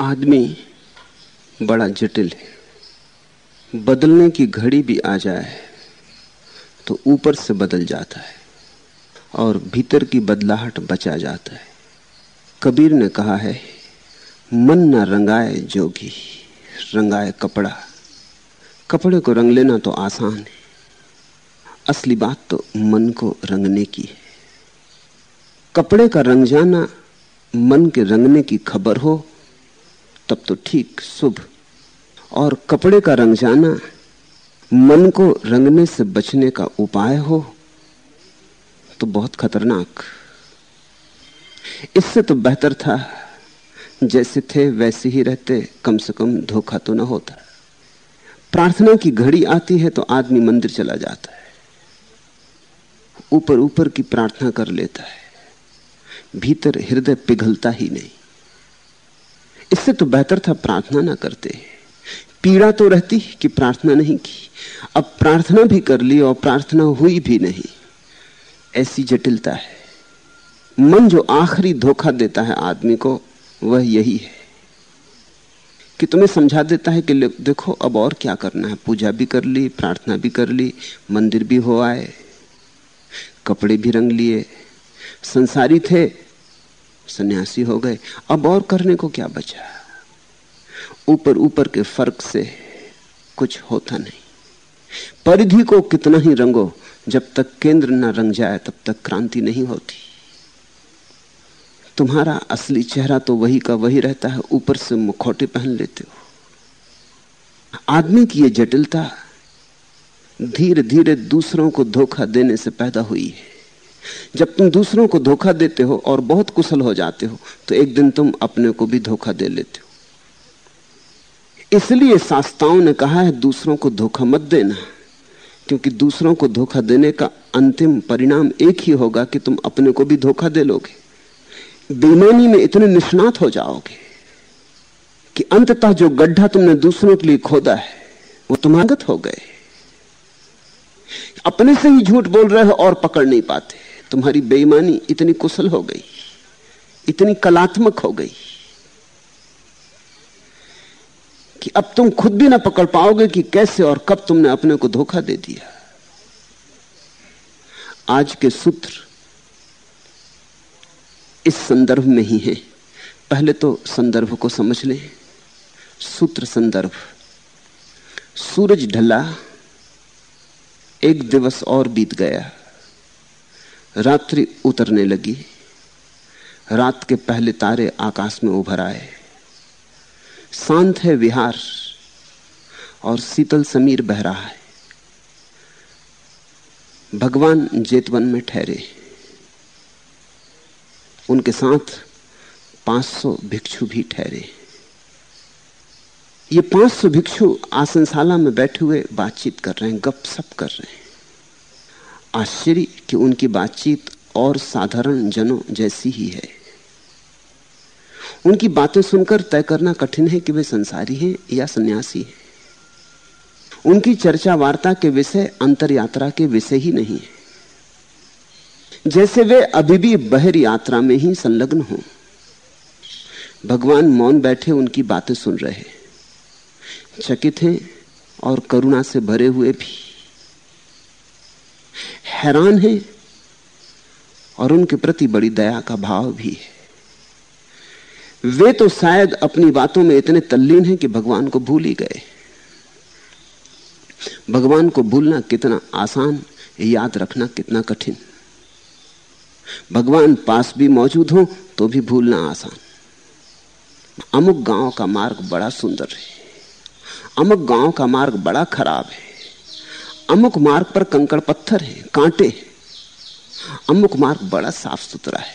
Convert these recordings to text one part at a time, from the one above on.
आदमी बड़ा जटिल है। बदलने की घड़ी भी आ जाए तो ऊपर से बदल जाता है और भीतर की बदलाहट बचा जाता है। कबीर ने कहा है, मन न रंगाए जोगी। रंगाए कपड़ा। कपड़े को रंग लेना तो आसान है। असली बात तो मन को रंगने की है। कपड़े का रंग जाना मन के रंगने की खबर हो, तब तो ठीक शुभ। और कपड़े का रंग जाना मन को रंगने से बचने का उपाय हो तो बहुत खतरनाक। इससे तो बेहतर था जैसे थे वैसे ही रहते, कम से कम धोखा तो ना होता। प्रार्थना की घड़ी आती है तो आदमी मंदिर चला जाता है। ऊपर ऊपर की प्रार्थना कर लेता है। भीतर हृदय पिघलता ही नहीं। इससे तो बेहतर था प्रार्थना ना करते। पीड़ा तो रहती कि प्रार्थना नहीं की। अब प्रार्थना भी कर ली और प्रार्थना हुई भी नहीं। ऐसी जटिलता है। मन जो आखिरी धोखा देता है आदमी को वह यही है कि तुम्हें समझा देता है कि देखो, अब और क्या करना है। पूजा भी कर ली, प्रार्थना भी कर ली, मंदिर भी हो आए, कपड़े भी रंग लिए, संसारी थे, सन्यासी हो गए। अब और करने को क्या बचा? ऊपर ऊपर के फ़र्क से कुछ होता नहीं। परिधि को कितना ही रंगो, जब तक केंद्र न रंग जाए, तब तक क्रांति नहीं होती। तुम्हारा असली चेहरा तो वही का वही रहता है, ऊपर से मुखौटे पहन लेते हो। आदमी की यह जटिलता धीरे धीरे दूसरों को धोखा देने से पैदा हुई है। जब तुम दूसरों को धोखा देते हो और बहुत कुशल हो जाते हो तो एक दिन तुम अपने को भी धोखा दे लेते हो। इसलिए शास्त्राओं ने कहा है, दूसरों को धोखा मत देना, क्योंकि दूसरों को धोखा देने का अंतिम परिणाम एक ही होगा कि तुम अपने को भी धोखा दे लोगे। बेईमानी में इतने निष्णात हो जाओगे कि अंततः जो गड्ढा तुमने दूसरों के लिए खोदा है, वो तुम्हागत हो गए। अपने से ही झूठ बोल रहे हो और पकड़ नहीं पाते। तुम्हारी बेईमानी इतनी कुशल हो गई, इतनी कलात्मक हो गई कि अब तुम खुद भी ना पकड़ पाओगे कि कैसे और कब तुमने अपने को धोखा दे दिया। आज के सूत्र इस संदर्भ में ही है। पहले तो संदर्भ को समझ लें। सूत्र संदर्भ। सूरज ढला, एक दिवस और बीत गया। रात्रि उतरने लगी। रात के पहले तारे आकाश में उभर आए। शांत है विहार, और शीतल समीर बह रहा है। भगवान जेतवन में ठहरे। उनके साथ 500 भिक्षु भी ठहरे। ये 500 भिक्षु आसनशाला में बैठे हुए बातचीत कर रहे हैं, गपशप कर रहे हैं। आश्चर्य कि उनकी बातचीत और साधारण जनों जैसी ही है। उनकी बातें सुनकर तय करना कठिन है कि वे संसारी हैं या सन्यासी हैं। उनकी चर्चा वार्ता के विषय अंतर यात्रा के विषय ही नहीं है। जैसे वे अभी भी बहर यात्रा में ही संलग्न हों। भगवान मौन बैठे उनकी बातें सुन रहे। चकित हैं और करुणा से भरे हुए भी। हैरान हैं और उनके प्रति बड़ी दया का भाव भी है। वे तो शायद अपनी बातों में इतने तल्लीन हैं कि भगवान को भूल ही गए। भगवान को भूलना कितना आसान, याद रखना कितना कठिन। भगवान पास भी मौजूद हो तो भी भूलना आसान। अमुक गाँव का मार्ग बड़ा सुंदर है। अमुक गाँव का मार्ग बड़ा खराब है। अमुक मार्ग पर कंकड़ पत्थर है, कांटे अमुक मार्ग बड़ा साफ़ सुथरा है।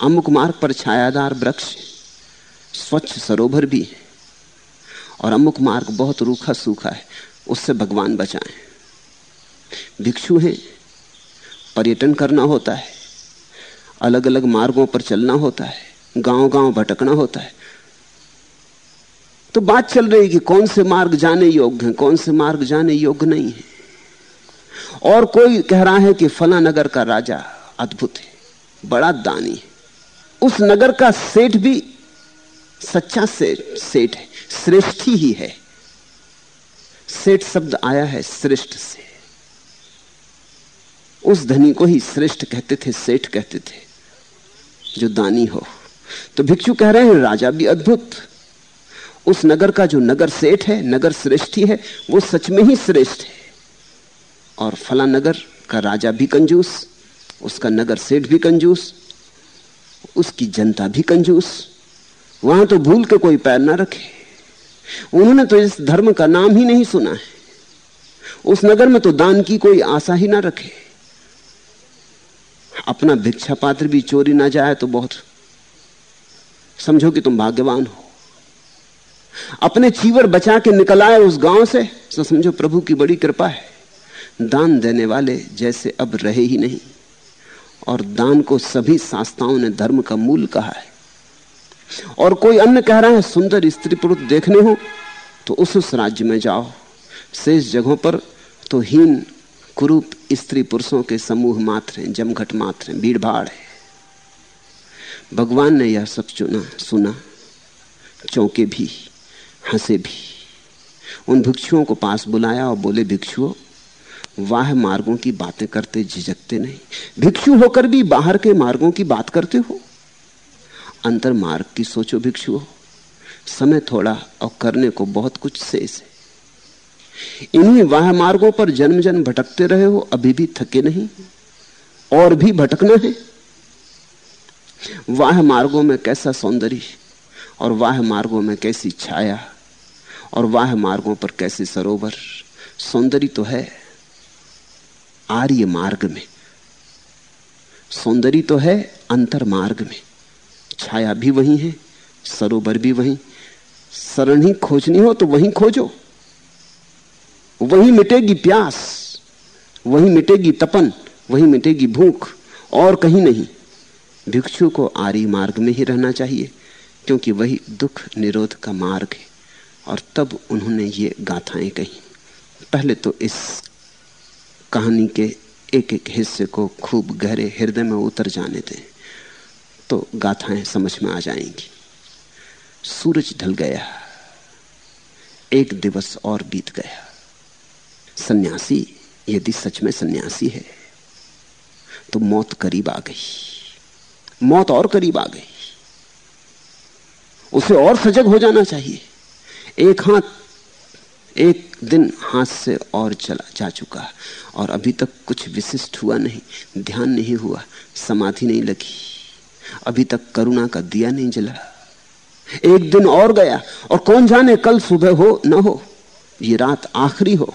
अमुक मार्ग पर छायादार वृक्ष स्वच्छ सरोवर भी है। और अमुक मार्ग बहुत रूखा सूखा है। उससे भगवान बचाएँ। भिक्षु हैं। पर्यटन करना होता है। अलग अलग मार्गों पर चलना होता है गाँव गाँव भटकना होता है। तो बात चल रही कि कौन से मार्ग जाने योग्य हैं, कौन से मार्ग जाने योग्य नहीं है। और कोई कह रहा है कि फला नगर का राजा अद्भुत है, बड़ा दानी है। उस नगर का सेठ भी सच्चा सेठ सेठ है, श्रेष्ठी ही है। सेठ शब्द आया है श्रेष्ठ से। उस धनी को ही श्रेष्ठ कहते थे, सेठ कहते थे। जो दानी हो। तो भिक्षु कह रहे हैं, राजा भी अद्भुत। उस नगर का जो नगर सेठ है, नगर श्रेष्ठी है, वो सच में ही श्रेष्ठ है। और फला नगर का राजा भी कंजूस, उसका नगर सेठ भी कंजूस, उसकी जनता भी कंजूस। वहाँ तो भूल के कोई पैर ना रखे। उन्होंने तो इस धर्म का नाम ही नहीं सुना है। उस नगर में तो दान की कोई आशा ही ना रखे। अपना भिक्षा पात्र भी चोरी ना जाए तो बहुत समझो कि तुम भाग्यवान हो। अपने चीवर बचा के निकल आए उस गाँव से तो समझो प्रभु की बड़ी कृपा है। दान देने वाले जैसे अब रहे ही नहीं, और दान को सभी संस्थाओं ने धर्म का मूल कहा है। और कोई अन्य कह रहा है, सुंदर स्त्री पुरुष देखने हो तो उस उस राज्य में जाओ। शेष जगहों पर तो हीन कुरूप स्त्री पुरुषों के समूह मात्र हैं, जमघट मात्र हैं भीड़ भाड़ है। भगवान ने यह सब चुना, सुना, चौंके भी, हंसे भी। उन भिक्षुओं को पास बुलाया और बोले, भिक्षुओं, वाह मार्गों की बातें करते झिझकते नहीं। भिक्षु होकर भी बाहर के मार्गों की बात करते हो। अंतर मार्ग की सोचो भिक्षु समय थोड़ा और करने को बहुत कुछ शेष है। इन्हीं वाह मार्गों पर जन्म जन्म भटकते रहे हो, अभी भी थके नहीं, और भी भटकना है। वाह मार्गों में कैसा सौंदर्य, और वाह मार्गों में कैसी छाया, और वाह मार्गों पर कैसे सरोवर। सौंदर्य तो है आर्य मार्ग में। सौंदर्य तो है अंतर मार्ग में। छाया भी वही है, सरोवर भी वही। शरण ही खोजनी हो तो वहीं खोजो। वहीं मिटेगी प्यास, वहीं मिटेगी तपन, वहीं मिटेगी भूख, और कहीं नहीं। भिक्षु को आरी मार्ग में ही रहना चाहिए, क्योंकि वही दुख निरोध का मार्ग है, और तब उन्होंने ये गाथाएँ कही। पहले तो इस कहानी के एक एक हिस्से को खूब गहरे हृदय में उतर जाने दें तो गाथाएँ समझ में आ जाएँगी। सूरज ढल गया, एक दिवस और बीत गया। सन्यासी, यदि सच में सन्यासी है तो मौत करीब आ गई। मौत और करीब आ गई। उसे और सजग हो जाना चाहिए। एक हाथ, एक दिन हाथ से और चला जा चुका और अभी तक कुछ विशिष्ट हुआ नहीं, ध्यान नहीं हुआ, समाधि नहीं लगी। अभी तक करुणा का दिया नहीं जला। एक दिन और गया और कौन जाने कल सुबह हो, न हो, ये रात आखिरी हो।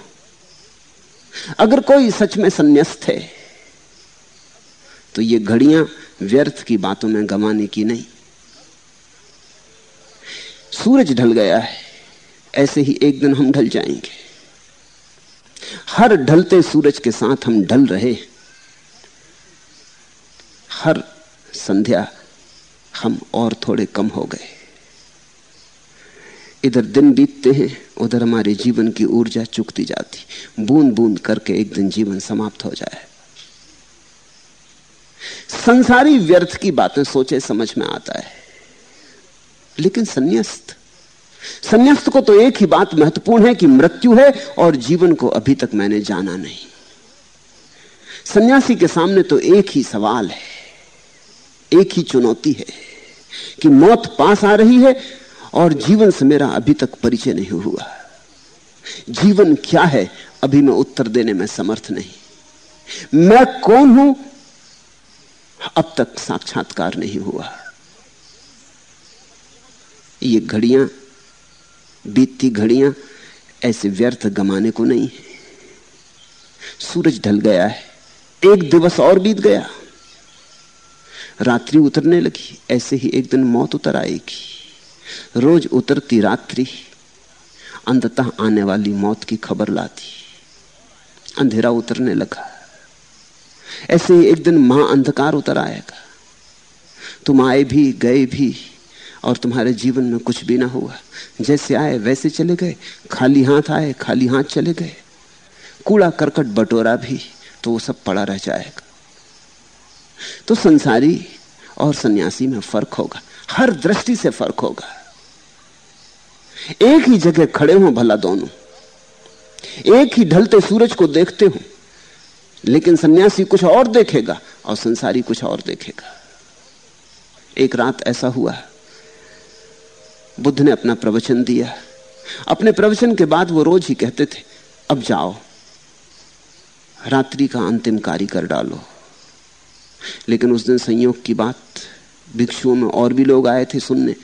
अगर कोई सच में संन्यास्त है तो ये घड़ियाँ व्यर्थ की बातों में गंवाने की नहीं। सूरज ढल गया है, ऐसे ही एक दिन हम ढल जाएँगे। हर ढलते सूरज के साथ हम ढल रहे हर संध्या हम और थोड़े कम हो गए। इधर दिन बीतते हैं, उधर हमारे जीवन की ऊर्जा चुकती जाती। बूंद बूंद करके एक दिन जीवन समाप्त हो जाए। संसारी व्यर्थ की बातें सोचे समझ में आता है। लेकिन संन्यास्त संन्यास्त को तो एक ही बात महत्वपूर्ण है कि मृत्यु है और जीवन को अभी तक मैंने जाना नहीं। सन्यासी के सामने तो एक ही सवाल है, एक ही चुनौती है कि मौत पास आ रही है और जीवन से मेरा अभी तक परिचय नहीं हुआ। जीवन क्या है, अभी मैं उत्तर देने में समर्थ नहीं। मैं कौन हूँ, अब तक साक्षात्कार नहीं हुआ। ये घड़ियाँ, बीतती घड़ियाँ, ऐसे व्यर्थ गमाने को नहीं है। सूरज ढल गया है, एक दिवस और बीत गया। रात्रि उतरने लगी, ऐसे ही एक दिन मौत उतर आएगी। रोज उतरती रात्रि अंततः आने वाली मौत की खबर लाती। अंधेरा उतरने लगा। ऐसे ही एक दिन महा अंधकार उतर आएगा। तुम आए भी, गए भी, और तुम्हारे जीवन में कुछ भी ना हुआ। जैसे आए, वैसे चले गए। खाली हाथ आए, खाली हाथ चले गए। कूड़ा करकट बटोरा भी तो वो सब पड़ा रह जाएगा। तो संसारी और सन्यासी में फ़र्क होगा। हर दृष्टि से फ़र्क होगा। एक ही जगह खड़े हो भला दोनों। एक ही ढलते सूरज को देखते हो, लेकिन सन्यासी कुछ और देखेगा और संसारी कुछ और देखेगा। एक रात ऐसा हुआ, बुद्ध ने अपना प्रवचन दिया। अपने प्रवचन के बाद वो रोज ही कहते थे, अब जाओ, रात्रि का अंतिम कार्य कर डालो। लेकिन उस दिन संयोग की बात भिक्षुओं में और भी लोग आए थे सुनने।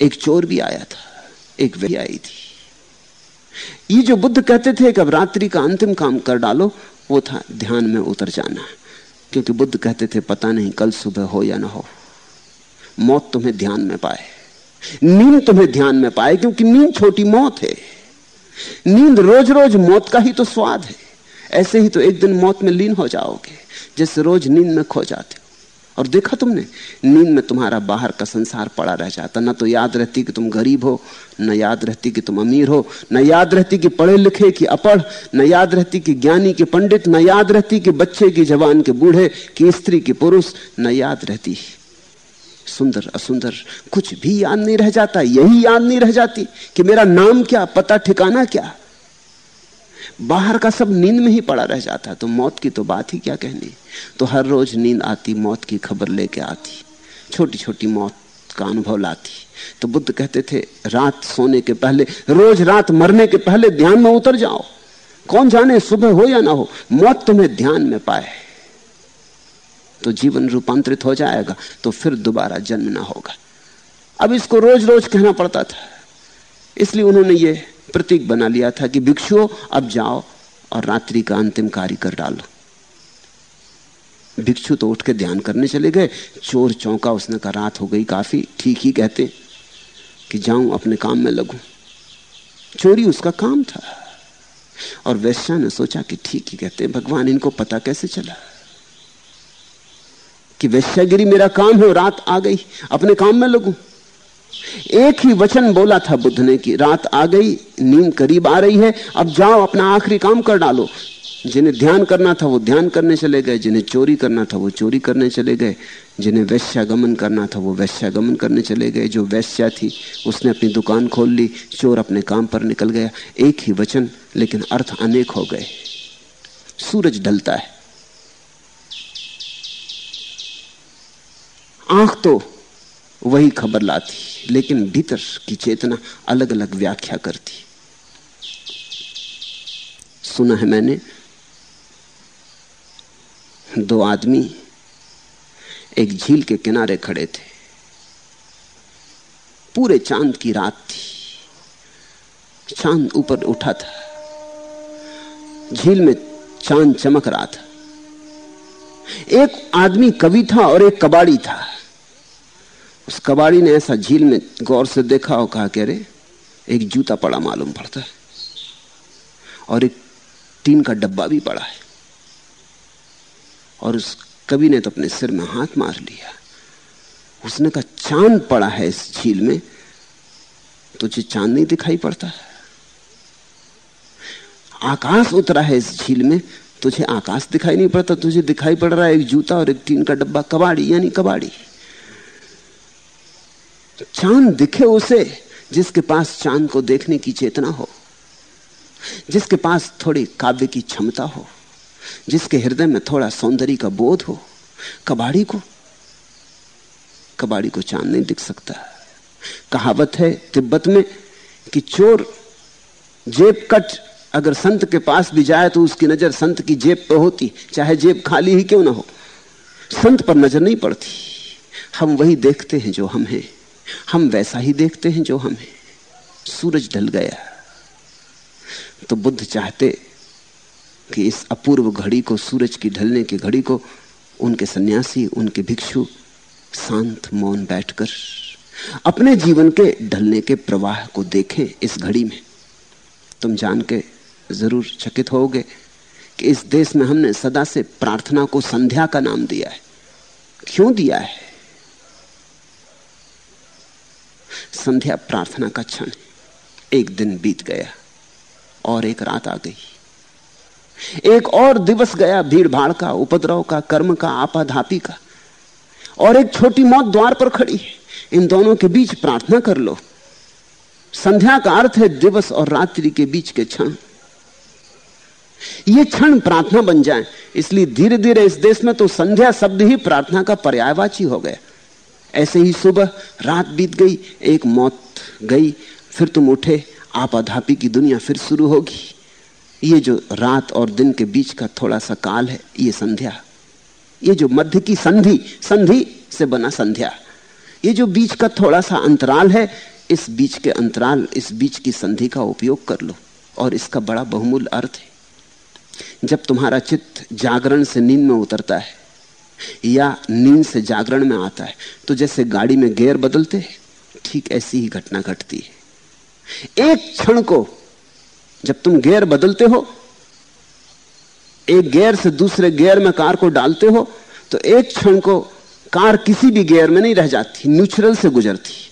एक चोर भी आया था, एक वे आई थी। ये जो बुद्ध कहते थे कि अब रात्रि का अंतिम काम कर डालो, वो था ध्यान में उतर जाना। क्योंकि बुद्ध कहते थे, पता नहीं कल सुबह हो या ना हो। मौत तुम्हें ध्यान में पाए। नींद तुम्हें ध्यान में पाए, क्योंकि नींद छोटी मौत है। नींद रोज रोज मौत का ही तो स्वाद है। ऐसे ही तो एक दिन मौत में लीन हो जाओगे जैसे रोज नींद में खो जाते और देखा तुमने? नींद में तुम्हारा बाहर का संसार पड़ा रह जाता। न तो याद रहती कि तुम गरीब हो, न याद रहती कि तुम अमीर हो, न याद रहती कि पढ़े लिखे कि अपढ़ न याद रहती कि ज्ञानी के पंडित, न याद रहती कि बच्चे की जवान के बूढ़े, की स्त्री की पुरुष, न याद रहती। सुंदर, असुंदर, कुछ भी याद नहीं रह जाता, यही याद नहीं रह जाती कि मेरा नाम क्या, पता, ठिकाना क्या? बाहर का सब नींद में ही पड़ा रह जाता तो मौत की तो बात ही क्या कहनी? तो हर रोज नींद आती, मौत की खबर लेके आती छोटी छोटी मौत का अनुभव लाती। तो बुद्ध कहते थे, रात सोने के पहले, रोज रात मरने के पहले ध्यान में उतर जाओ। कौन जाने सुबह हो या ना हो, मौत तुम्हें ध्यान में पाए। तो जीवन रूपांतरित हो जाएगा तो फिर दोबारा जन्म ना होगा। अब इसको रोज रोज कहना पड़ता था। इसलिए उन्होंने ये प्रतीक बना लिया था कि भिक्षुओं, अब जाओ और रात्रि का अंतिम कार्य कर डालो। भिक्षु तो उठ के ध्यान करने चले गए। चोर चौंका, उसने कहा, रात हो गई काफ़ी, ठीक ही कहते कि जाऊँ, अपने काम में लगू। चोरी उसका काम था। और वैश्या ने सोचा कि ठीक ही कहते भगवान, इनको पता कैसे चला कि वैश्यागिरी मेरा काम है रात आ गई, अपने काम में लगू? एक ही वचन बोला था बुद्ध ने कि रात आ गई, नींद करीब आ रही है, अब जाओ, अपना आखिरी काम कर डालो। जिन्हें ध्यान करना था वो ध्यान करने चले गए, जिन्हें चोरी करना था वो चोरी करने चले गए, जिन्हें वैश्यागमन करना था वो वैश्यागमन करने चले गए। जो वैश्या थी, उसने अपनी दुकान खोल ली, चोर अपने काम पर निकल गया। एक ही वचन, लेकिन अर्थ अनेक हो गए। सूरज ढलता है। आँख तो वही खबर लाती, लेकिन भीतर की चेतना अलग अलग व्याख्या करती। सुना है मैंने, दो आदमी एक झील के किनारे खड़े थे। पूरे चाँद की रात थी। चाँद ऊपर उठा था। झील में चाँद चमक रहा था। एक आदमी कवि था और एक कबाड़ी था। उस कबाड़ी ने ऐसा झील में गौर से देखा और कहा कह रहे एक जूता पड़ा मालूम पड़ता है। और एक टीन का डब्बा भी पड़ा है। और उस कवि ने तो अपने सिर में हाथ मार लिया। उसने कहा, चाँद पड़ा है इस झील में, तुझे चाँद नहीं दिखाई पड़ता। आकाश उतरा है इस झील में, तुझे आकाश दिखाई नहीं पड़ता, तुझे दिखाई पड़ रहा है एक जूता और एक टीन का डब्बा, कबाड़ी, यानी कबाड़ी। चाँद दिखे उसे, जिसके पास चाँद को देखने की चेतना हो, जिसके पास थोड़ी काव्य की क्षमता हो, जिसके हृदय में थोड़ा सौंदर्य का बोध हो, कबाड़ी को कबाड़ी को चाँद नहीं दिख सकता। कहावत है तिब्बत में कि चोर जेब कट, अगर संत के पास भी जाए तो उसकी नज़र संत की जेब पर होती, चाहे जेब खाली ही क्यों ना हो। संत पर नज़र नहीं पड़ती। हम वही देखते हैं जो हम हैं। हम वैसा ही देखते हैं जो हम। हैं सूरज ढल गया। तो बुद्ध चाहते कि इस अपूर्व घड़ी को, सूरज की ढलने की घड़ी को, उनके सन्यासी, उनके भिक्षु शांत मौन बैठकर अपने जीवन के ढलने के प्रवाह को देखें इस घड़ी में। तुम जान के ज़रूर चकित होगे कि इस देश में हमने सदा से प्रार्थना को संध्या का नाम दिया है। क्यों दिया है? संध्या प्रार्थना का क्षण एक दिन बीत गया और एक रात आ गई। एक और दिवस गया भीड़ भाड़ का, उपद्रव का, कर्म का, आपाधापी का। और एक छोटी मौत द्वार पर खड़ी है। इन दोनों के बीच प्रार्थना कर लो। संध्या का अर्थ है दिवस और रात्रि के बीच के क्षण। ये क्षण प्रार्थना बन जाए। इसलिए धीरे धीरे इस देश में तो संध्या शब्द ही प्रार्थना का पर्यायवाची हो गया। ऐसे ही सुबह रात बीत गई, एक मौत गई, फिर तुम उठे, आपाधापी की दुनिया फिर शुरू होगी। ये जो रात और दिन के बीच का थोड़ा सा काल है, ये संध्या। ये जो मध्य की संधि संधि से बना संध्या। ये जो बीच का थोड़ा सा अंतराल है, इस बीच के अंतराल, इस बीच की संधि का उपयोग कर लो, और इसका बड़ा बहुमूल्य अर्थ है। जब तुम्हारा चित्त जागरण से नींद में उतरता है या नींद से जागरण में आता है तो जैसे गाड़ी में गेयर बदलते ठीक ऐसी ही घटना घटती है। एक क्षण को जब तुम गेयर बदलते हो, एक गेयर से दूसरे गेयर में कार को डालते हो तो एक क्षण को कार किसी भी गेयर में नहीं रह जाती न्यूचुरल से गुजरती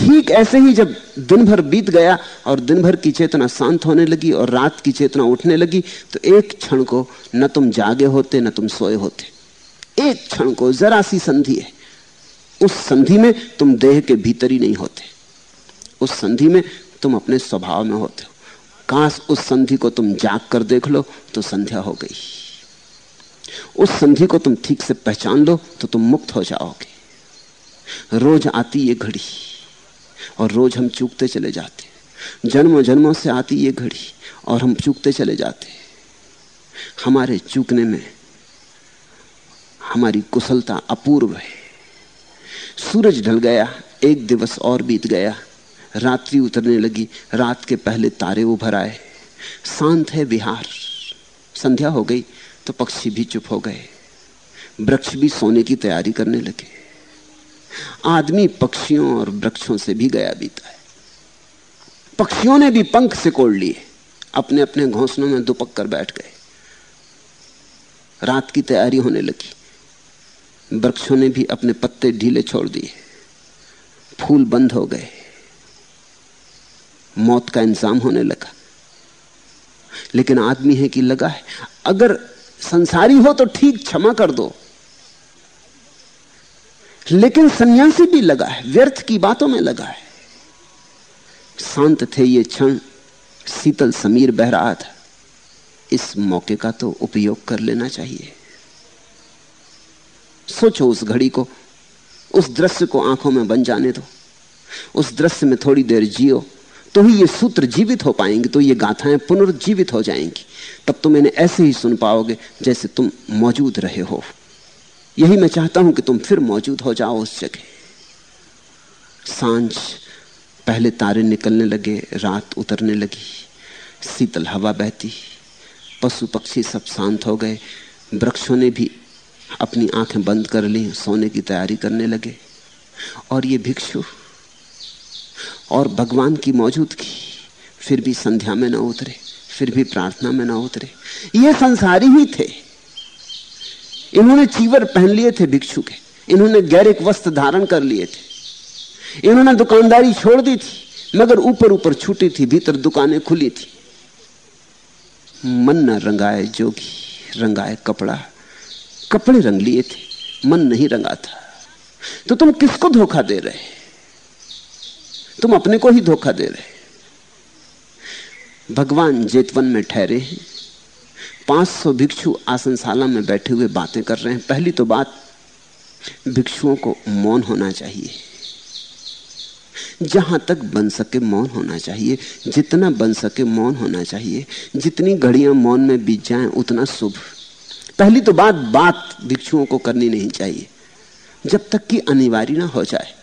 ठीक ऐसे ही जब दिन भर बीत गया और दिन भर की चेतना शांत होने लगी और रात की चेतना उठने लगी तो एक क्षण को न तुम जागे होते, न तुम सोए होते। एक क्षण को जरा सी संधि है। उस संधि में तुम देह के भीतर ही नहीं होते। उस संधि में तुम अपने स्वभाव में होते हो। काश उस संधि को तुम जाग कर देख लो तो संध्या हो गई। उस संधि को तुम ठीक से पहचान लो तो तुम मुक्त हो जाओगे। रोज आती ये घड़ी। और रोज हम चूकते चले जाते जन्मों जन्मों से आती ये घड़ी और हम चूकते चले जाते हमारे चूकने में हमारी कुशलता अपूर्व है। सूरज ढल गया, एक दिवस और बीत गया। रात्रि उतरने लगी, रात के पहले तारे उभर आए। शांत है विहार। संध्या हो गई तो पक्षी भी चुप हो गए। वृक्ष भी सोने की तैयारी करने लगे। आदमी पक्षियों और वृक्षों से भी गया बीता है। पक्षियों ने भी पंख से कोड़ लिए। अपने अपने घोंसलों में दुपक कर बैठ गए। रात की तैयारी होने लगी। वृक्षों ने भी अपने पत्ते ढीले छोड़ दिए। फूल बंद हो गए। मौत का इंतज़ाम होने लगा। लेकिन आदमी है कि लगा है। अगर संसारी हो तो ठीक क्षमा कर दो। लेकिन सन्यासी भी लगा है, व्यर्थ की बातों में लगा है। शांत थे ये क्षण, शीतल समीर बह रहा था इस मौके का तो उपयोग कर लेना चाहिए। सोचो उस घड़ी को, उस दृश्य को आँखों में बन जाने दो। उस दृश्य में थोड़ी देर जियो तो ही ये सूत्र जीवित हो पाएँगे तो ये गाथाएँ पुनर्जीवित हो जाएँगी। तब तुम इन्हें ऐसे ही सुन पाओगे जैसे तुम मौजूद रहे हो। यही मैं चाहता हूँ कि तुम फिर मौजूद हो जाओ उस जगह। साँझ पहले तारे निकलने लगे, रात उतरने लगी, शीतल हवा बहती, पशु पक्षी सब शांत हो गए, वृक्षों ने भी अपनी आँखें बंद कर ली, सोने की तैयारी करने लगे। और ये भिक्षु और भगवान की मौजूदगी, फिर भी संध्या में न उतरे, फिर भी प्रार्थना में न उतरे। ये संसारी ही थे। इन्होंने चीवर पहन लिए थे भिक्षु के। इन्होंने गैरिक वस्त्र धारण कर लिए थे। इन्होंने दुकानदारी छोड़ दी थी, मगर ऊपर ऊपर छूटी थी, भीतर दुकानें खुली थी। मन न रंगाए जोगी, रंगाए कपड़ा। कपड़े रंग लिए थे, मन नहीं रंगा था। तो तुम किसको धोखा दे रहे? तुम अपने को ही धोखा दे रहे। भगवान जेतवन में ठहरे हैं। पाँच सौ भिक्षु आसनशाला में बैठे हुए बातें कर रहे हैं। पहली तो बात, भिक्षुओं को मौन होना चाहिए। जहाँ तक बन सके मौन होना चाहिए। जितना बन सके मौन होना चाहिए। जितनी घड़ियाँ मौन में बीत जाएँ, उतना शुभ। पहली तो बात बात भिक्षुओं को करनी नहीं चाहिए। जब तक कि अनिवार्य ना हो जाए,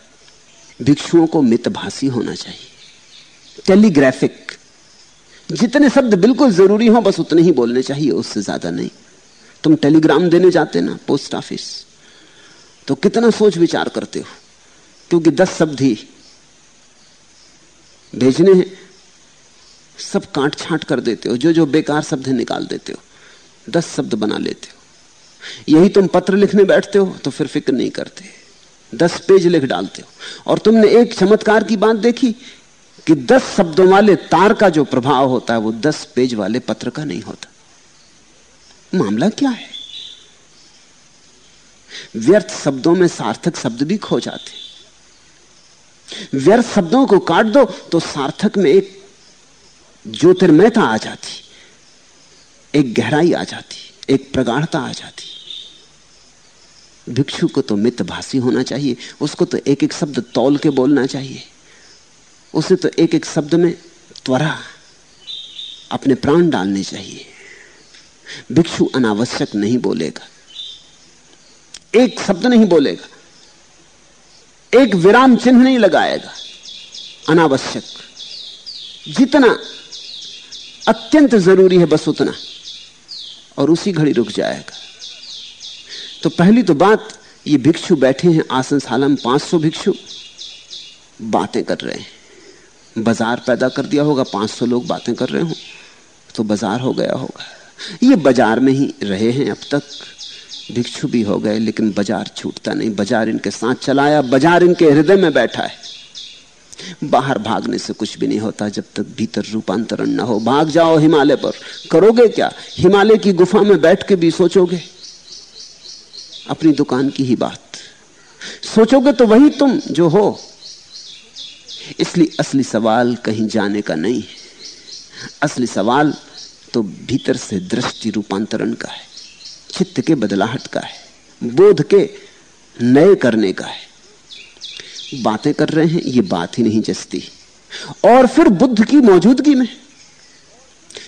भिक्षुओं को मितभाषी होना चाहिए। टेलीग्राफिक जितने शब्द बिल्कुल ज़रूरी हो, बस उतने ही बोलने चाहिए, उससे ज़्यादा नहीं। तुम टेलीग्राम देने जाते ना, पोस्ट ऑफ़िस तो कितना सोच विचार करते हो? क्योंकि दस शब्द ही भेजने हैं। सब काट छांट कर देते हो जो जो बेकार शब्द है निकाल देते हो। दस शब्द बना लेते हो। यही तुम पत्र लिखने बैठते हो तो फिर फ़िक्र नहीं करते। दस पेज लिख डालते हो। और तुमने एक चमत्कार की बात देखी कि दस शब्दों वाले तार का जो प्रभाव होता है, वो दस पेज वाले पत्र का नहीं होता। मामला क्या है? व्यर्थ शब्दों में सार्थक शब्द भी खो जाते व्यर्थ शब्दों को काट दो तो सार्थक में एक ज्योतिर्मयता आ जाती, एक गहराई आ जाती, एक प्रगाढ़ता आ जाती। भिक्षु को तो मितभाषी होना चाहिए, उसको तो एक एक शब्द तौल के बोलना चाहिए। उसे तो एक एक शब्द में त्वरा अपने प्राण डालने चाहिए। भिक्षु अनावश्यक नहीं बोलेगा। एक शब्द नहीं बोलेगा। एक विराम चिन्ह नहीं लगाएगा। अनावश्यक। जितना अत्यंत ज़रूरी है बस उतना। और उसी घड़ी रुक जाएगा। तो पहली तो बात, ये भिक्षु बैठे हैं आसनशाला में 500 भिक्षु। बातें कर रहे हैं। बाज़ार पैदा कर दिया होगा 500 लोग बातें कर रहे हो तो बाज़ार हो गया होगा। ये बाज़ार में ही रहे हैं अब तक, भिक्षु भी हो गए, लेकिन बाज़ार छूटता नहीं। बाज़ार इनके साथ चलाया, बाज़ार इनके हृदय में बैठा है। बाहर भागने से कुछ भी नहीं होता, जब तक भीतर रूपांतरण ना हो। भाग जाओ हिमालय पर। करोगे क्या? हिमालय की गुफा में बैठ के भी सोचोगे? अपनी दुकान की ही बात। सोचोगे तो वही तुम जो हो। इसलिए असली सवाल कहीं जाने का नहीं है। असली सवाल तो भीतर से दृष्टि रूपांतरण का है, चित्त के बदलाहट का है, बोध के नए करने का है। बातें कर रहे हैं, ये बात ही नहीं जसती। और फिर बुद्ध की मौजूदगी में।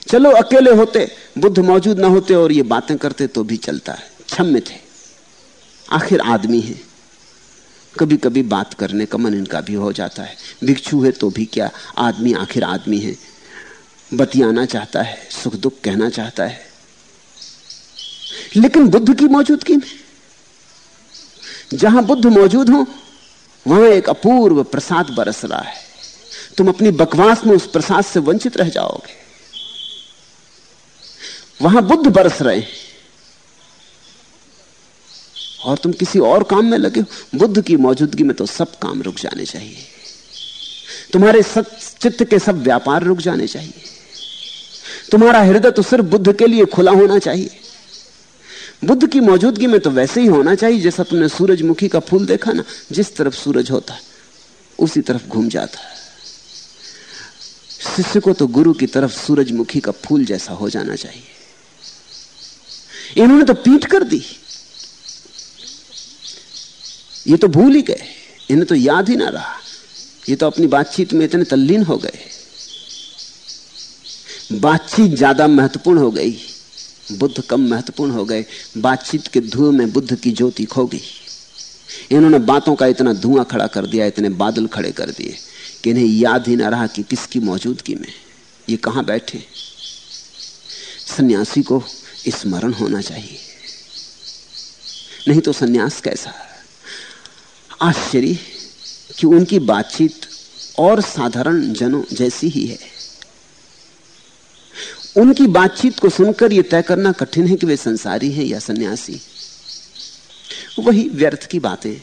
चलो, अकेले होते, बुद्ध मौजूद ना होते और ये बातें करते तो भी चलता है क्षम्य थे आखिर आदमी है। कभी कभी बात करने का मन इनका भी हो जाता है। भिक्षु है तो भी क्या आदमी आखिर आदमी है? बतियाना चाहता है, सुख दुख कहना चाहता है। लेकिन बुद्ध की मौजूदगी में, जहाँ बुद्ध मौजूद हो, वहाँ एक अपूर्व प्रसाद बरस रहा है। तुम अपनी बकवास में उस प्रसाद से वंचित रह जाओगे। वहाँ बुद्ध बरस रहे हैं। और तुम किसी और काम में लगे बुद्ध की मौजूदगी में तो सब काम रुक जाने चाहिए। तुम्हारे चित्त के सब व्यापार रुक जाने चाहिए। तुम्हारा हृदय तो सिर्फ़ बुद्ध के लिए खुला होना चाहिए। बुद्ध की मौजूदगी में तो वैसे ही होना चाहिए जैसा तुमने सूरजमुखी का फूल देखा ना, जिस तरफ़ सूरज होता है उसी तरफ़ घूम जाता। है शिष्य को तो गुरु की तरफ़ सूरजमुखी का फूल जैसा हो जाना चाहिए। इन्होंने तो पीट कर दी। ये तो भूल ही गए। इन्हें तो याद ही ना रहा ये तो अपनी बातचीत में इतने तल्लीन हो गए। बातचीत ज़्यादा महत्वपूर्ण हो गई। बुद्ध कम महत्वपूर्ण हो गए। बातचीत के धुएँ में बुद्ध की ज्योति खो गई। इन्होंने बातों का इतना धुआँ खड़ा कर दिया, इतने बादल खड़े कर दिए कि इन्हें याद ही ना रहा कि किसकी मौजूदगी में ये कहाँ बैठे। सन्यासी को स्मरण होना चाहिए। नहीं तो सन्यास कैसा? आश्चर्य कि उनकी बातचीत और साधारण जनों जैसी ही है। उनकी बातचीत को सुनकर यह तय करना कठिन है कि वे संसारी हैं या सन्यासी। वही व्यर्थ की बातें।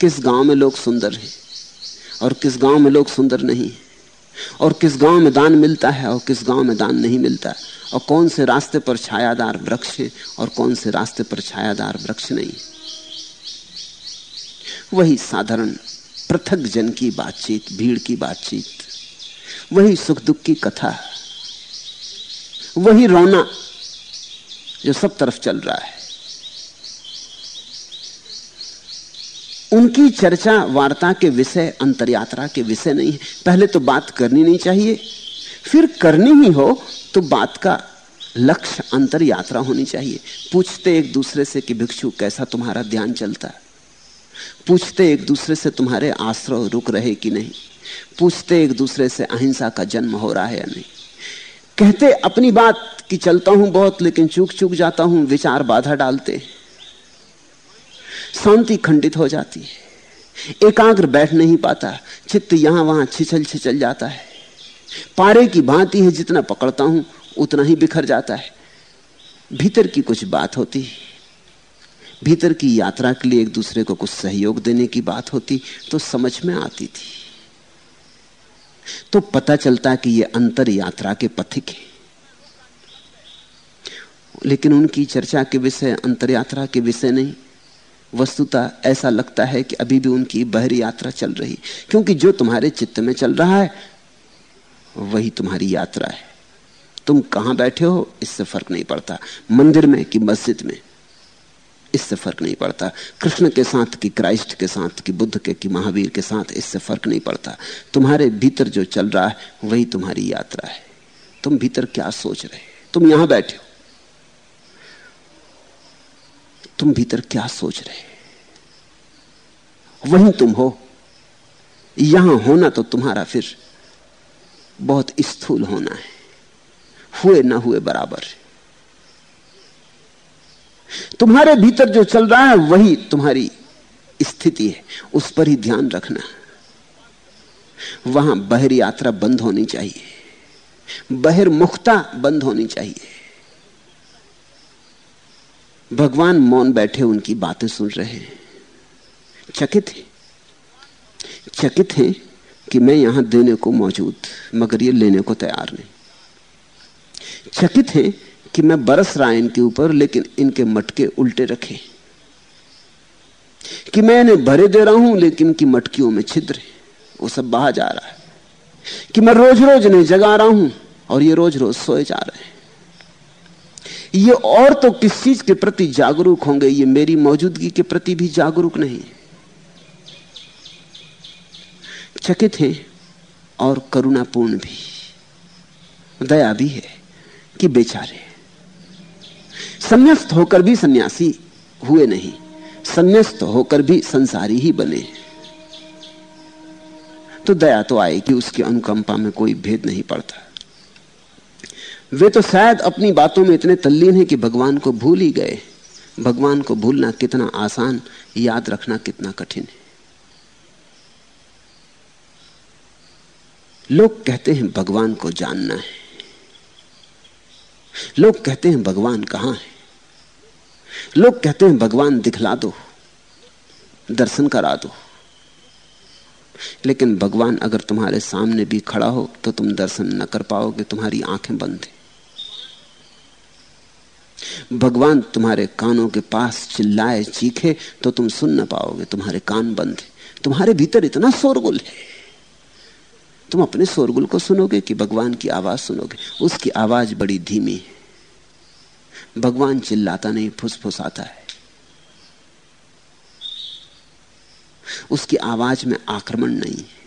किस गाँव में लोग सुंदर हैं और किस गाँव में लोग सुंदर नहीं और किस गाँव में दान मिलता है और किस गाँव में दान नहीं मिलता? और कौन से रास्ते पर छायादार वृक्ष है और कौन से रास्ते पर छायादार वृक्ष नहीं? वही साधारण पृथक जन की बातचीत, भीड़ की बातचीत, वही सुख दुख की कथा, वही रोना जो सब तरफ़ चल रहा है। उनकी चर्चा, वार्ता के विषय, अंतरयात्रा के विषय नहीं है। पहले तो बात करनी नहीं चाहिए, फिर करनी ही हो तो बात का लक्ष्य अंतर यात्रा होनी चाहिए। पूछते एक दूसरे से कि, भिक्षु, कैसा तुम्हारा ध्यान चलता? है पूछते एक दूसरे से तुम्हारे आश्रय रुक रहे कि नहीं? पूछते एक दूसरे से अहिंसा का जन्म हो रहा है या नहीं? कहते, अपनी बात कि चलता हूँ बहुत, लेकिन चूक चूक जाता हूँ, विचार बाधा डालते शांति खंडित हो जाती है। एकाग्र बैठ नहीं पाता, चित्त यहाँ वहाँ छिछल छिछल जाता है। पारे की भांति है जितना पकड़ता हूँ, उतना ही बिखर जाता है। भीतर की कुछ बात होती भीतर की यात्रा के लिए एक दूसरे को कुछ सहयोग देने की बात होती तो समझ में आती थी। तो पता चलता कि ये अंतर यात्रा के पथिक है। लेकिन उनकी चर्चा के विषय, अंतर यात्रा के विषय नहीं। वस्तुता ऐसा लगता है कि अभी भी उनकी बहरी यात्रा चल रही। क्योंकि जो तुम्हारे चित्त में चल रहा है, वही तुम्हारी यात्रा है। तुम कहाँ बैठे हो, इससे फ़र्क नहीं पड़ता। मंदिर में कि मस्जिद में? इससे फ़र्क नहीं पड़ता। कृष्ण के साथ कि, क्राइस्ट के साथ कि, बुद्ध के कि, महावीर के साथ इससे फ़र्क नहीं पड़ता। तुम्हारे भीतर जो चल रहा है, वही तुम्हारी यात्रा है। तुम भीतर क्या सोच रहे तुम यहाँ बैठे हो। तुम भीतर क्या सोच रहे वही तुम हो। यहाँ होना तो तुम्हारा फिर बहुत स्थूल होना है। हुए ना हुए बराबर तुम्हारे भीतर जो चल रहा है, वही तुम्हारी स्थिति है। उस पर ही ध्यान रखना। वहाँ बहिर यात्रा बंद होनी चाहिए। बहिर्मुखता बंद होनी चाहिए। भगवान मौन बैठे, उनकी बातें सुन रहे हैं। चकित है। चकित है कि मैं यहाँ देने को मौजूद, मगर ये लेने को तैयार नहीं। चकित है कि मैं बरस रहा इनके ऊपर, लेकिन इनके मटके उल्टे रखे। कि मैं इन्हें भरे दे रहा हूँ, लेकिन इनकी मटकियों में छिद्र वो सब बहा जा रहा है। कि मैं रोज रोज इन्हें जगा रहा हूँ, और ये रोज रोज सोए जा रहे हैं। ये और तो किस चीज़ के प्रति जागरूक होंगे? ये मेरी मौजूदगी के प्रति भी जागरूक नहीं चकित है और करुणापूर्ण भी। दया भी है कि बेचारे संन्यास्त होकर भी सन्यासी हुए नहीं। संन्यास्त होकर भी संसारी ही बने। तो दया तो आए कि उसकी अनुकंपा में कोई भेद नहीं पड़ता। वे तो शायद अपनी बातों में इतने तल्लीन हैं कि भगवान को भूल ही गए। भगवान को भूलना कितना आसान, याद रखना कितना कठिन है। लोग कहते हैं, भगवान को जानना है। लोग कहते हैं, भगवान कहाँ है? लोग कहते हैं, भगवान दिखला दो, दर्शन करा दो। लेकिन भगवान अगर तुम्हारे सामने भी खड़ा हो तो तुम दर्शन न कर पाओगे, तुम्हारी आँखें बंद है। भगवान तुम्हारे कानों के पास चिल्लाए, चीखे तो तुम सुन ना पाओगे, तुम्हारे कान बंद है। तुम्हारे भीतर इतना शोरगुल है। तुम अपने शोरगुल को सुनोगे कि भगवान की आवाज़ सुनोगे। उसकी आवाज़ बड़ी धीमी है। भगवान चिल्लाता नहीं, फुसफुसाता है। उसकी आवाज़ में आक्रमण नहीं है।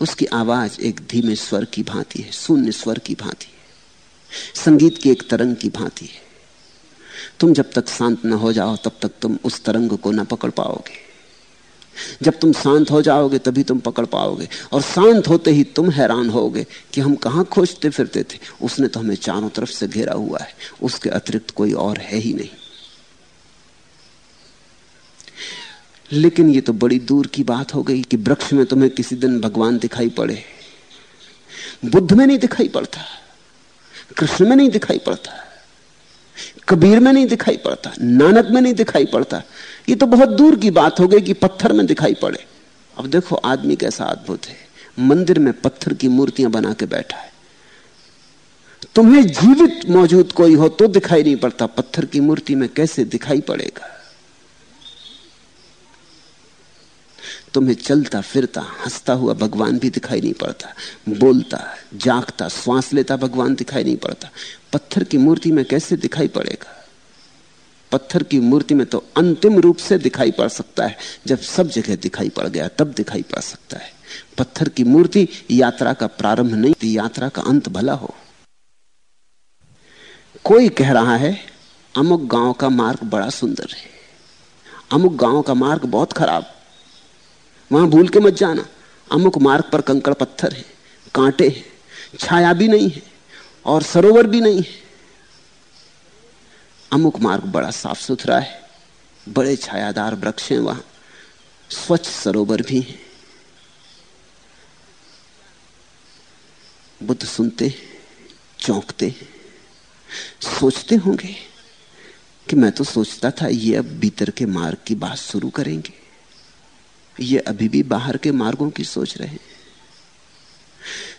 उसकी आवाज़ एक धीमे स्वर की भांति है, शून्य स्वर की भांति है। संगीत की एक तरंग की भांति है। तुम जब तक शांत न हो जाओ, तब तक तुम उस तरंग को न पकड़ पाओगे। जब तुम शांत हो जाओगे, तभी तुम पकड़ पाओगे। और शांत होते ही तुम हैरान होगे कि हम कहाँ खोजते फिरते थे। उसने तो हमें चारों तरफ़ से घेरा हुआ है। उसके अतिरिक्त कोई और है ही नहीं। लेकिन ये तो बड़ी दूर की बात हो गई कि वृक्ष में तुम्हें किसी दिन भगवान दिखाई पड़े। बुद्ध में नहीं दिखाई पड़ता। कृष्ण में नहीं दिखाई पड़ता। कबीर में नहीं दिखाई पड़ता। नानक में नहीं दिखाई पड़ता। ये तो बहुत दूर की बात हो गई कि पत्थर में दिखाई पड़े। अब देखो, आदमी कैसा अद्भुत है। मंदिर में पत्थर की मूर्तियाँ बना के बैठा है। तुम्हें जीवित मौजूद कोई हो तो दिखाई नहीं पड़ता, पत्थर की मूर्ति में कैसे दिखाई पड़ेगा। तुम्हें चलता, फिरता, हंसता हुआ भगवान भी दिखाई नहीं पड़ता। बोलता, जागता, श्वास लेता, भगवान दिखाई नहीं पड़ता। पत्थर की मूर्ति में कैसे दिखाई पड़ेगा? पत्थर की मूर्ति में तो अंतिम रूप से दिखाई पड़ सकता है। जब सब जगह दिखाई पड़ गया, तब दिखाई पड़ सकता है। पत्थर की मूर्ति यात्रा का प्रारंभ नहीं थी यात्रा का अंत भला हो। कोई कह रहा है, अमुक गाँव का मार्ग बड़ा सुंदर है। अमुक गाँव का मार्ग बहुत खराब। वहाँ भूल के मत जाना। अमुक मार्ग पर कंकड़ पत्थर है, कांटे हैं, छाया भी नहीं है और सरोवर भी नहीं है। अमुक मार्ग बड़ा साफ़ सुथरा है। बड़े छायादार वृक्ष हैं वहाँ। स्वच्छ सरोवर भी है। बुद्ध सुनते, चौंकते, सोचते होंगे कि मैं तो सोचता था ये अब भीतर के मार्ग की बात शुरू करेंगे। ये अभी भी बाहर के मार्गों की सोच रहे हैं।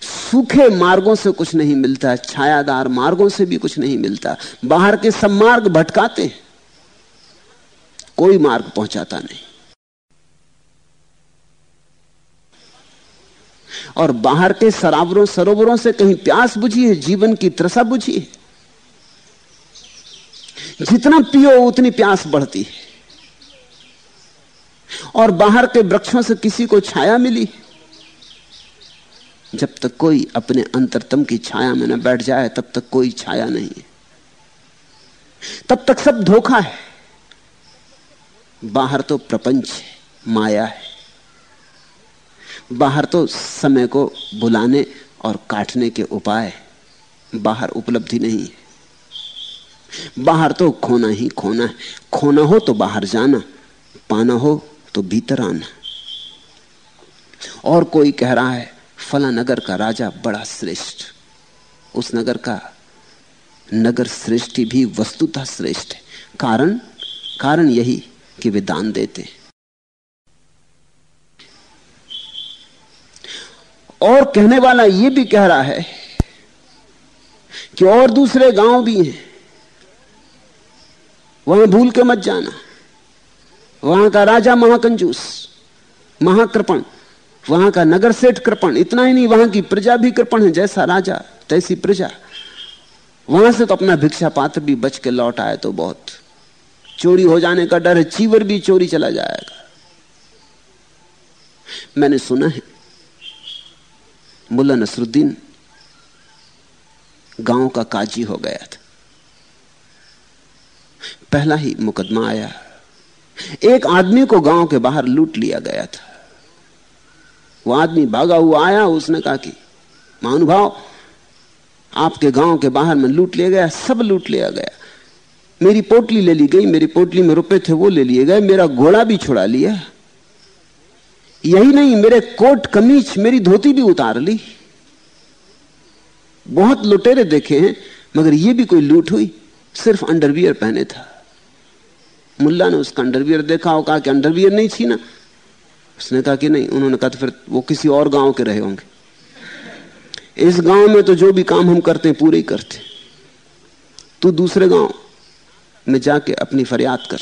सूखे मार्गों से कुछ नहीं मिलता, छायादार मार्गों से भी कुछ नहीं मिलता। बाहर के सब मार्ग भटकाते हैं। कोई मार्ग पहुंचाता नहीं। और बाहर के सरावरों, सरोवरों से कहीं प्यास बुझी है जीवन की त्रसा बुझी है जितना पियो, उतनी प्यास बढ़ती है। और बाहर के वृक्षों से किसी को छाया मिली जब तक कोई अपने अंतरतम की छाया में न बैठ जाए, तब तक कोई छाया नहीं है। तब तक सब धोखा है। बाहर तो प्रपंच है, माया है। बाहर तो समय को बुलाने और काटने के उपाय बाहर उपलब्धि नहीं है। बाहर तो खोना ही खोना है। खोना हो तो बाहर जाना, पाना हो तो भीतर आना। और कोई कह रहा है फला नगर का राजा बड़ा श्रेष्ठ। उस नगर का नगर श्रेष्ठी भी वस्तुतः श्रेष्ठ है। कारण? कारण यही कि वे दान देते और कहने वाला यह भी कह रहा है कि और दूसरे गाँव भी हैं। वहाँ भूल के मत जाना। वहाँ का राजा महाकंजूस, महाकृपण। वहाँ का नगर सेठ कृपण, इतना ही नहीं, वहाँ की प्रजा भी कृपण है, जैसा राजा, तैसी प्रजा। वहाँ से तो अपना भिक्षा पात्र भी बच के लौट आए तो बहुत। चोरी हो जाने का डर है, चीवर भी चोरी चला जाएगा। मैंने सुना है, मुल्ला नसरुद्दीन गाँव का काजी हो गया था। पहला ही मुकदमा आया। एक आदमी को गाँव के बाहर लूट लिया गया था। वो आदमी भागा हुआ आया, उसने कहा कि महानुभाव आपके गाँव के बाहर में लूट लिया गया, सब लूट लिया गया। मेरी पोटली ले ली गई, मेरी पोटली में रुपए थे, वो ले लिए गए, मेरा घोड़ा भी छुड़ा लिया। यही नहीं, मेरे कोट कमीज, मेरी धोती भी उतार ली। बहुत लुटेरे देखे हैं, मगर ये भी कोई लूट हुई, सिर्फ़ अंडरवियर पहने था। मुल्ला ने उसका अंडरवियर देखा और कहा कि अंडरवियर नहीं छीना। उसने कहा कि नहीं, उन्होंने कहा तो फिर वो किसी और गाँव के रहे होंगे। इस गाँव में तो जो भी काम हम करते हैं, पूरे ही करते तू दूसरे गाँव में जाके अपनी फरियाद कर।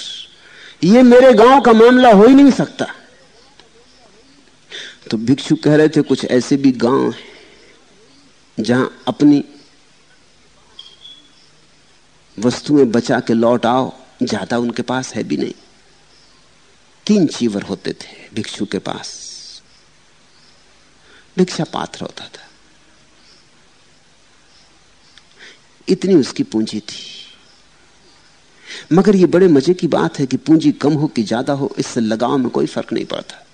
ये मेरे गाँव का मामला हो ही नहीं सकता। तो भिक्षु कह रहे थे, कुछ ऐसे भी गाँव हैं जहाँ अपनी वस्तुएँ बचा के लौट आओ, ज़्यादा उनके पास है भी नहीं। तीन चीवर होते थे। भिक्षु के पास। भिक्षा पात्र होता था। इतनी उसकी पूंजी थी। मगर यह बड़े मज़े की बात है कि पूंजी कम हो कि ज़्यादा हो, इससे लगाव में कोई फ़र्क नहीं पड़ता।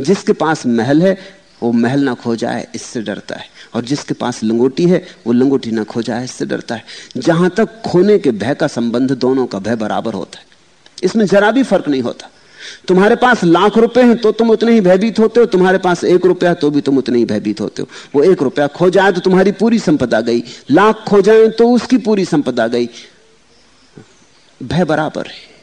जिसके पास महल है, वो महल ना खो जाए, इससे डरता है। और जिसके पास लंगोटी है, वो लंगोटी ना खो जाए, इससे डरता है। जहाँ तक खोने के भय का संबंध, दोनों का भय बराबर होता है। इसमें जरा भी फ़र्क नहीं होता। तुम्हारे पास लाख रुपए हैं तो तुम उतने ही भयभीत होते हो, तुम्हारे पास एक रुपया तो भी तुम उतने ही भयभीत होते हो। वो एक रुपया खो जाए तो तुम्हारी पूरी संपदा गई। लाख खो जाए तो उसकी पूरी संपदा गई। भय बराबर है।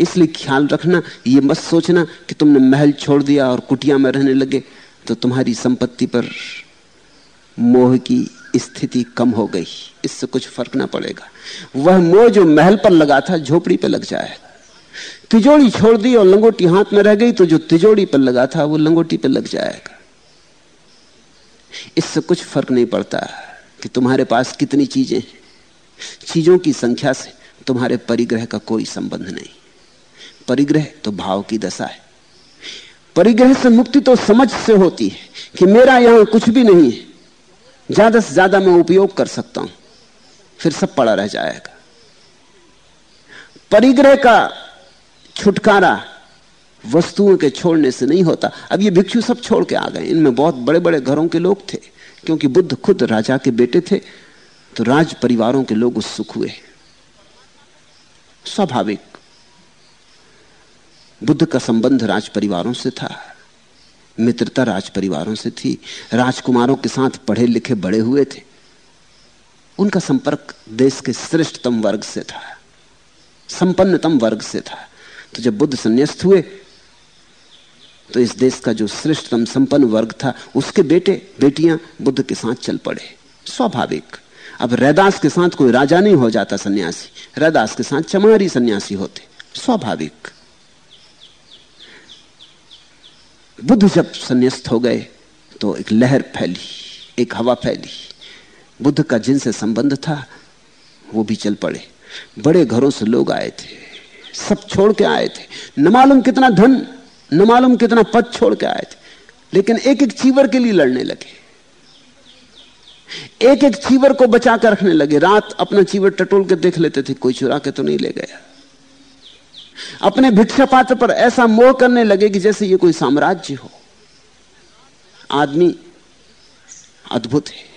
इसलिए ख्याल रखना, ये मत सोचना कि तुमने महल छोड़ दिया और कुटिया में रहने लगे तो तुम्हारी संपत्ति पर मोह की स्थिति कम हो गई। इससे कुछ फ़र्क ना पड़ेगा। वह मोह जो महल पर लगा था, झोपड़ी पर लग जाएगा। तिजोड़ी छोड़ दी और लंगोटी हाथ में रह गई तो जो तिजोड़ी पर लगा था, वो लंगोटी पर लग जाएगा। इससे कुछ फ़र्क नहीं पड़ता कि तुम्हारे पास कितनी चीज़ें चीज़ों की संख्या से तुम्हारे परिग्रह का कोई संबंध नहीं। परिग्रह तो भाव की दशा है। परिग्रह से मुक्ति तो समझ से होती है कि मेरा यहाँ कुछ भी नहीं है। ज़्यादा से ज़्यादा मैं उपयोग कर सकता हूँ, फिर सब पड़ा रह जाएगा। परिग्रह का छुटकारा वस्तुओं के छोड़ने से नहीं होता। अब ये भिक्षु सब छोड़ के आ गए। इनमें बहुत बड़े बड़े घरों के लोग थे, क्योंकि बुद्ध खुद राजा के बेटे थे तो राज परिवारों के लोग उत्सुक हुए। स्वाभाविक। बुद्ध का संबंध राज परिवारों से था, मित्रता राज परिवारों से थी, राजकुमारों के साथ पढ़े लिखे बड़े हुए थे। उनका संपर्क देश के श्रेष्ठतम वर्ग से था, संपन्नतम वर्ग से था। तो जब बुद्ध संन्यास्त हुए तो इस देश का जो श्रेष्ठतम संपन्न वर्ग था, उसके बेटे, बेटियाँ बुद्ध के साथ चल पड़े। स्वाभाविक। अब रैदास के साथ कोई राजा नहीं हो जाता सन्यासी। रैदास के साथ चमारी सन्यासी होते। स्वाभाविक। बुद्ध जब संन्यास्त हो गए तो एक लहर फैली, एक हवा फैली। बुद्ध का जिनसे संबंध था, वो भी चल पड़े। बड़े घरों से लोग आए थे। सब छोड़ के आए थे। न मालूम कितना धन, न मालूम कितना पद छोड़ के आए थे। लेकिन एक एक चीवर के लिए लड़ने लगे। एक एक चीवर को बचा कर रखने लगे। रात अपना चीवर टटोल के देख लेते थे, कोई चुरा के तो नहीं ले गया। अपने भिक्षा पात्र पर ऐसा मोह करने लगे कि जैसे ये कोई साम्राज्य हो। आदमी अद्भुत है।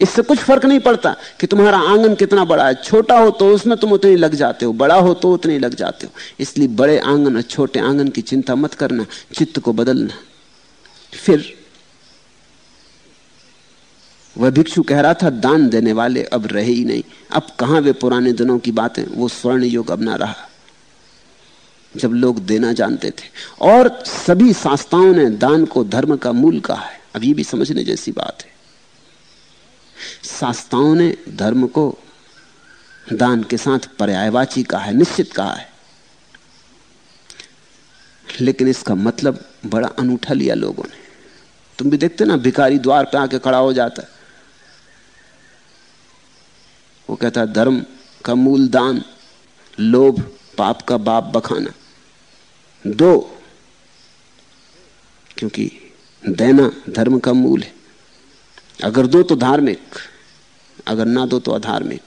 इससे कुछ फ़र्क नहीं पड़ता कि तुम्हारा आँगन कितना बड़ा है। छोटा हो तो उसमें तुम उतने लग जाते हो। बड़ा हो तो उतने लग जाते हो। इसलिए बड़े आँगन और छोटे आँगन की चिंता मत करना, चित्त को बदलना। फिर वह भिक्षु कह रहा था, दान देने वाले अब रहे ही नहीं। अब कहाँ वे पुराने दिनों की बातें, वो स्वर्ण युग अब ना रहा। जब लोग देना जानते थे। और सभी शास्त्राओं ने दान को धर्म का मूल कहा है। अब ये भी समझने जैसी बात है। शास्त्राओं ने धर्म को दान के साथ पर्यायवाची कहा है, निश्चित कहा है। लेकिन इसका मतलब बड़ा अनूठा लिया लोगों ने। तुम भी देखते ना, भिखारी द्वार पे आके खड़ा हो जाता है। वो कहता है, धर्म का मूल दान, लोभ, पाप का बाप बखाना। दो, क्योंकि देना धर्म का मूल है। अगर दो तो धार्मिक, अगर ना दो तो अधार्मिक।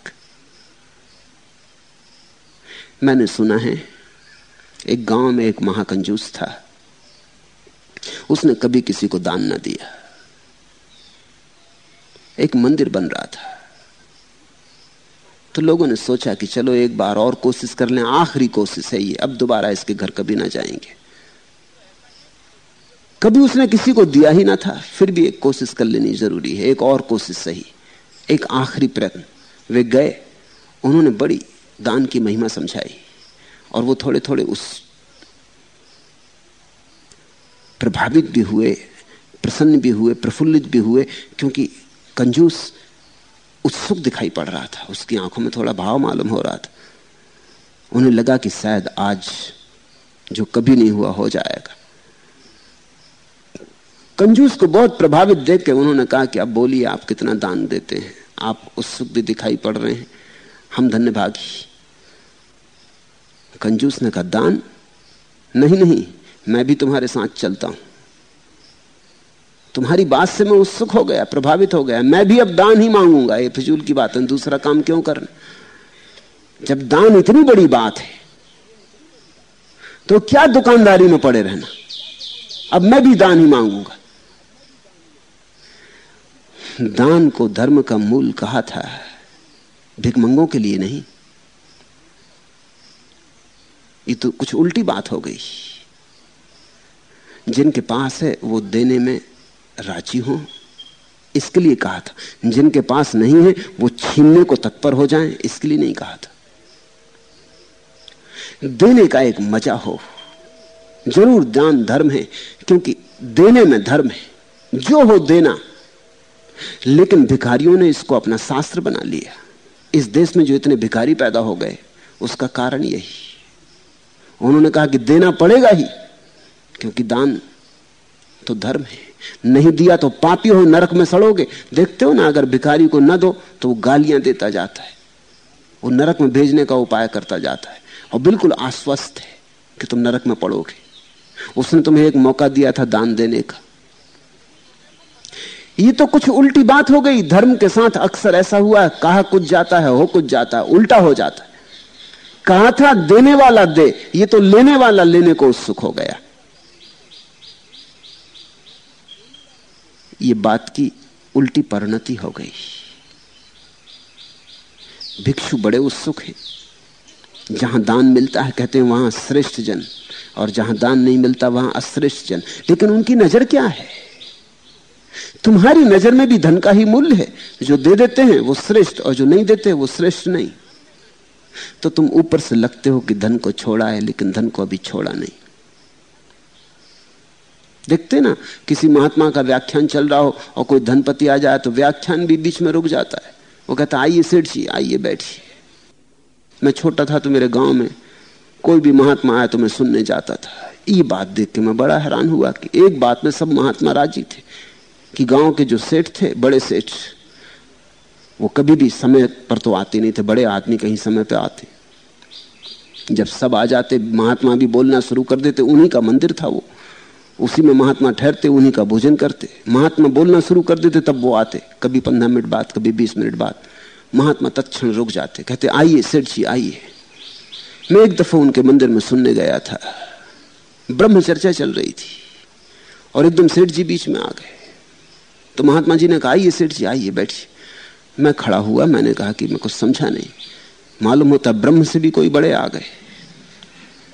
मैंने सुना है, एक गाँव में एक महाकंजूस था। उसने कभी किसी को दान ना दिया। एक मंदिर बन रहा था। तो लोगों ने सोचा कि चलो एक बार और कोशिश कर लें, आखिरी कोशिश है ये, अब दोबारा इसके घर कभी ना जाएँगे। कभी उसने किसी को दिया ही ना था, फिर भी एक कोशिश कर लेनी ज़रूरी है, एक और कोशिश सही, एक आखिरी प्रयत्न। वे गए, उन्होंने बड़ी दान की महिमा समझाई, और वो थोड़े थोड़े उस प्रभावित भी हुए, प्रसन्न भी हुए, प्रफुल्लित भी हुए, क्योंकि कंजूस उत्सुक दिखाई पड़ रहा था, उसकी आँखों में थोड़ा भाव मालूम हो रहा था। उन्हें लगा कि शायद आज जो कभी नहीं हुआ हो जाएगा। कंजूस को बहुत प्रभावित देख के उन्होंने कहा कि अब बोलिए, आप कितना दान देते हैं? आप उत्सुक भी दिखाई पड़ रहे हैं। हम धन्य भागी। कंजूस ने कहा, दान? नहीं नहीं, मैं भी तुम्हारे साथ चलता हूँ। तुम्हारी बात से मैं उत्सुक हो गया, प्रभावित हो गया। मैं भी अब दान ही मांगूँगा। ये फिजूल की बात है, दूसरा काम क्यों करना? जब दान इतनी बड़ी बात है तो क्या दुकानदारी में पड़े रहना? अब मैं भी दान ही मांगूँगा। दान को धर्म का मूल कहा था। भिकमंगों के लिए नहीं। ये तो कुछ उल्टी बात हो गई। जिनके पास है, वो देने में राज़ी हो। इसके लिए कहा था। जिनके पास नहीं है, वो छीनने को तत्पर हो जाएँ, इसके लिए नहीं कहा था। देने का एक मज़ा हो। ज़रूर दान धर्म है, क्योंकि देने में धर्म है। जो हो देना। लेकिन भिखारियों ने इसको अपना शास्त्र बना लिया। इस देश में जो इतने भिखारी पैदा हो गए, उसका कारण यही। उन्होंने कहा कि देना पड़ेगा ही, क्योंकि दान तो धर्म है। नहीं दिया तो पापी हो, नरक में सड़ोगे। देखते हो ना, अगर भिखारी को न दो तो वो गालियाँ देता जाता है। वो नरक में भेजने का उपाय करता जाता है। और बिल्कुल आश्वस्त है कि तुम नरक में पड़ोगे। उसने तुम्हें एक मौका दिया था दान देने का। ये तो कुछ उल्टी बात हो गई। धर्म के साथ अक्सर ऐसा हुआ है, कहा कुछ जाता है, हो कुछ जाता है, उल्टा हो जाता है। कहा था, देने वाला दे, ये तो लेने वाला लेने को उत्सुक हो गया। ये बात की उल्टी परिणति हो गई। भिक्षु बड़े उत्सुक हैं। जहाँ दान मिलता है, कहते हैं, वहाँ श्रेष्ठ जन। और जहाँ दान नहीं मिलता, वहाँ अश्रेष्ठ जन। लेकिन उनकी नज़र क्या है? तुम्हारी नज़र में भी धन का ही मूल्य है। जो दे देते हैं, वो श्रेष्ठ, और जो नहीं देते, वो श्रेष्ठ नहीं। तो तुम ऊपर से लगते हो कि धन को छोड़ा है, लेकिन धन को अभी छोड़ा नहीं। देखते ना, किसी महात्मा का व्याख्यान चल रहा हो, और कोई धनपति आ जाए तो व्याख्यान भी बीच में रुक जाता है। वो कहता आइए सेठ जी आइए बैठिए। मैं छोटा था तो मेरे गाँव में कोई भी महात्मा आया तो मैं सुनने जाता था। ये बात देख के मैं बड़ा हैरान हुआ कि एक बात में सब महात्मा राज़ी थे। कि गाँव के जो सेठ थे, बड़े सेठ, वो कभी भी समय पर तो आते नहीं थे, बड़े आदमी कहीं समय पर आते। जब सब आ जाते, महात्मा भी बोलना शुरू कर देते, उन्हीं का मंदिर था वो। उसी में महात्मा ठहरते, उन्हीं का भोजन करते। महात्मा बोलना शुरू कर देते, तब वो आते। कभी पंद्रह मिनट बाद, कभी बीस मिनट बाद। महात्मा तत्क्षण रुक जाते, कहते, आइए, सेठ जी, आइए। मैं एक दफ़ा उनके मंदिर में सुनने गया था। ब्रह्म चर्चा चल रही थी। और एकदम सेठ जी बीच में आ गए। तो महात्मा जी ने कहा, आइए, सेठ जी, आइए, बैठिए। मैं खड़ा हुआ, मैंने कहा कि मैं कुछ समझा नहीं। मालूम होता ब्रह्म से भी कोई बड़े आ गए।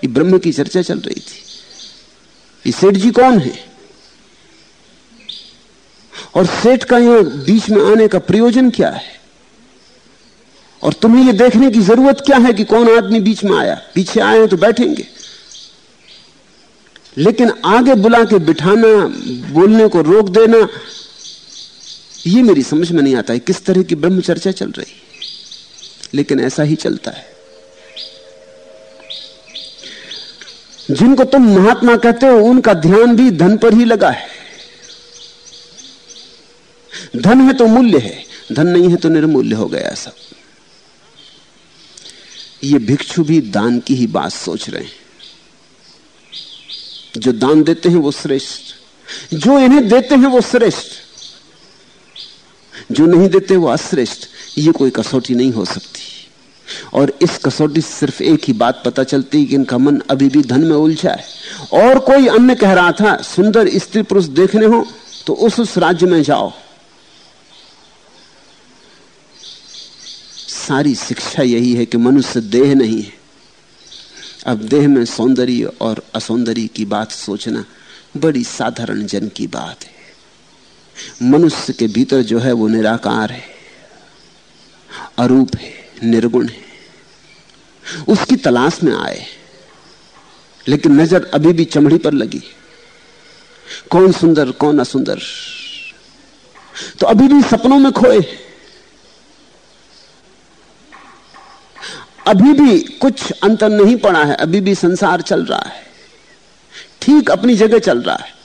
ये ब्रह्म की चर्चा चल रही थी। ये सेठ जी कौन है? और सेठ का यहाँ बीच में आने का प्रयोजन क्या है? और तुम्हें यह देखने की ज़रूरत क्या है कि कौन आदमी बीच में आया? पीछे आए तो बैठेंगे। लेकिन आगे बुला के बिठाना, बोलने को रोक देना ये मेरी समझ में नहीं आता है किस तरह की ब्रह्म चर्चा चल रही लेकिन ऐसा ही चलता है। जिनको तुम महात्मा कहते हो, उनका ध्यान भी धन पर ही लगा है। धन है तो मूल्य है, धन नहीं है तो निर्मूल्य हो गया सब। ये भिक्षु भी दान की ही बात सोच रहे हैं। जो दान देते हैं वो श्रेष्ठ। जो इन्हें देते हैं वो श्रेष्ठ। जो नहीं देते वो अश्रेष्ठ। ये कोई कसौटी नहीं हो सकती। और इस कसौटी से सिर्फ़ एक ही बात पता चलती है कि इनका मन अभी भी धन में उलझा है। और कोई अन्य कह रहा था, सुंदर स्त्री पुरुष देखने हो तो उस उस राज्य में जाओ। सारी शिक्षा यही है कि मनुष्य देह नहीं है। अब देह में सौंदर्य और असौंदर्य की बात सोचना बड़ी साधारण जन की बात है। मनुष्य के भीतर जो है वो निराकार है, अरूप है, निर्गुण है। उसकी तलाश में आए, लेकिन नज़र अभी भी चमड़ी पर लगी। कौन सुंदर, कौन असुंदर? तो अभी भी सपनों में खोए। अभी भी कुछ अंतर नहीं पड़ा है, अभी भी संसार चल रहा है। ठीक अपनी जगह चल रहा है।